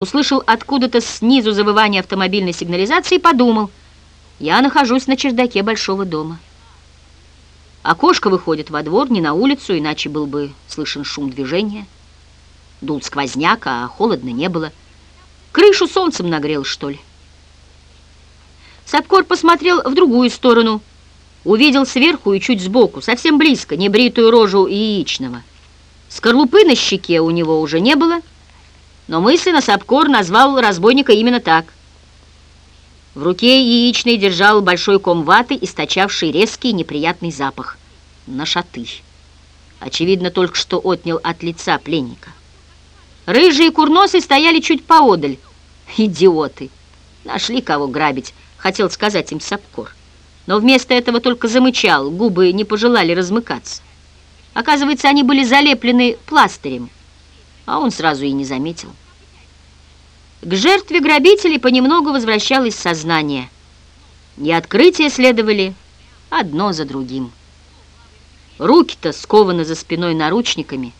услышал откуда-то снизу завывание автомобильной сигнализации и подумал, я нахожусь на чердаке большого дома. Окошко выходит во двор, не на улицу, иначе был бы слышен шум движения. Дул сквозняк, а холодно не было. Крышу солнцем нагрел, что ли? Сапкор посмотрел в другую сторону, увидел сверху и чуть сбоку, совсем близко, небритую рожу яичного. Скорлупы на щеке у него уже не было, но мысленно Сапкор назвал разбойника именно так. В руке яичный держал большой ком ваты, источавший резкий неприятный запах. Нашаты. Очевидно, только что отнял от лица пленника. Рыжие курносы стояли чуть поодаль. Идиоты! Нашли кого грабить, хотел сказать им Сапкор. Но вместо этого только замычал, губы не пожелали размыкаться. Оказывается, они были залеплены пластырем а он сразу и не заметил. К жертве грабителей понемногу возвращалось сознание. И открытия следовали одно за другим. Руки-то скованы за спиной наручниками,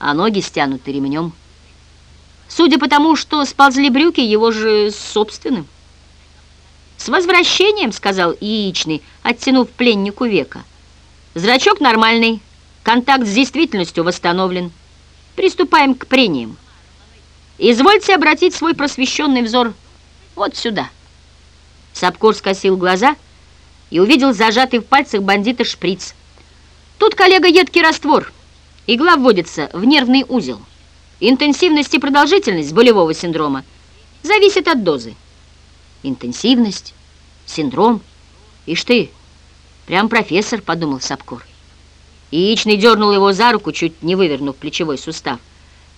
а ноги стянуты ремнем. Судя по тому, что сползли брюки, его же собственным. «С возвращением», — сказал яичный, оттянув пленнику века. «Зрачок нормальный, контакт с действительностью восстановлен». Приступаем к прениям. Извольте обратить свой просвещенный взор вот сюда. Сапкор скосил глаза и увидел зажатый в пальцах бандита шприц. Тут, коллега, едкий раствор. Игла вводится в нервный узел. Интенсивность и продолжительность болевого синдрома зависит от дозы. Интенсивность, синдром. Ишь ты, прям профессор, подумал Сапкор. Яичный дернул его за руку, чуть не вывернув плечевой сустав,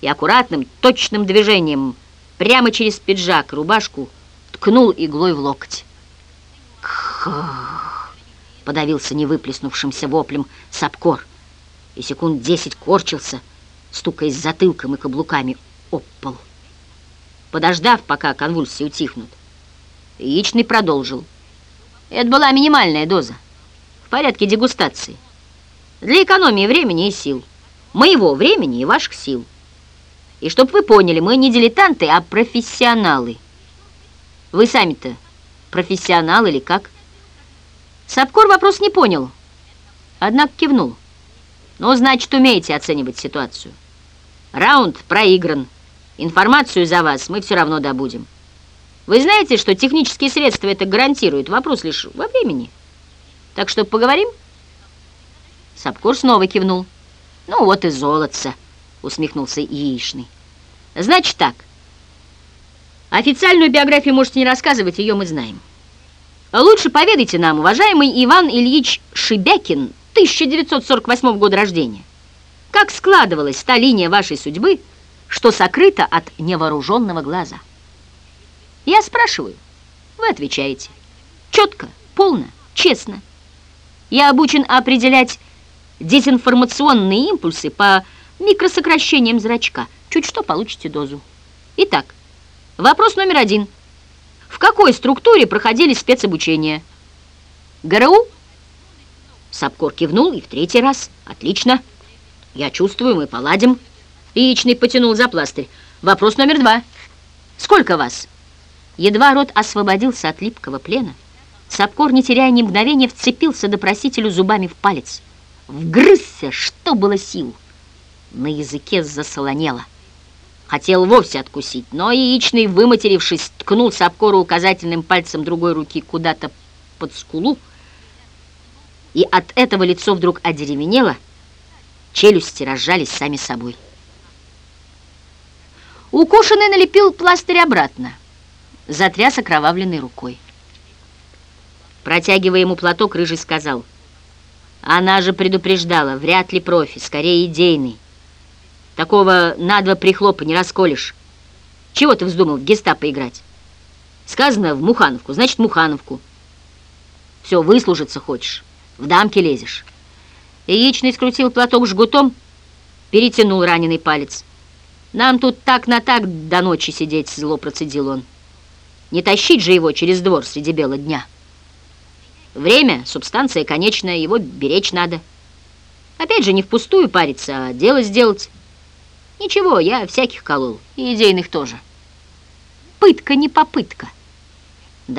и аккуратным, точным движением прямо через пиджак, рубашку, ткнул иглой в локоть. «Кх!» — подавился невыплеснувшимся воплем Сапкор, и секунд десять корчился, стукаясь затылком и каблуками об пол. Подождав, пока конвульсии утихнут, Яичный продолжил. Это была минимальная доза, в порядке дегустации для экономии времени и сил. Моего времени и ваших сил. И чтоб вы поняли, мы не дилетанты, а профессионалы. Вы сами-то профессионал или как? Сапкор вопрос не понял, однако кивнул. Ну, значит, умеете оценивать ситуацию. Раунд проигран. Информацию за вас мы все равно добудем. Вы знаете, что технические средства это гарантируют. Вопрос лишь во времени. Так что поговорим? Сапкор снова кивнул. «Ну вот и золотце», — усмехнулся яичный. «Значит так. Официальную биографию можете не рассказывать, ее мы знаем. Лучше поведайте нам, уважаемый Иван Ильич Шибякин, 1948 года рождения. Как складывалась та линия вашей судьбы, что сокрыта от невооруженного глаза? Я спрашиваю, вы отвечаете. Четко, полно, честно. Я обучен определять дезинформационные импульсы по микросокращениям зрачка. Чуть что получите дозу. Итак, вопрос номер один. В какой структуре проходили спецобучение? ГРУ? Сапкор кивнул и в третий раз. Отлично. Я чувствую, мы поладим. Яичный потянул за пластырь. Вопрос номер два. Сколько вас? Едва рот освободился от липкого плена, Сапкор, не теряя ни мгновения, вцепился допросителю зубами в палец вгрызся, что было сил. На языке засолонело. Хотел вовсе откусить, но яичный, выматерившись, ткнул Сапкору указательным пальцем другой руки куда-то под скулу, и от этого лицо вдруг одеревенело, челюсти разжались сами собой. Укушенный налепил пластырь обратно, затряс окровавленной рукой. Протягивая ему платок, Рыжий сказал — она же предупреждала, вряд ли профи, скорее идейный. Такого на два прихлопа не расколешь. Чего ты вздумал в гестапо играть? Сказано в Мухановку, значит Мухановку. Все, выслужиться хочешь, в дамки лезешь. Яичный скрутил платок жгутом, перетянул раненый палец. Нам тут так на так до ночи сидеть, зло процедил он. Не тащить же его через двор среди бела дня. Время, субстанция конечная, его беречь надо. Опять же, не впустую париться, а дело сделать. Ничего, я всяких колол, и идейных тоже. Пытка не попытка.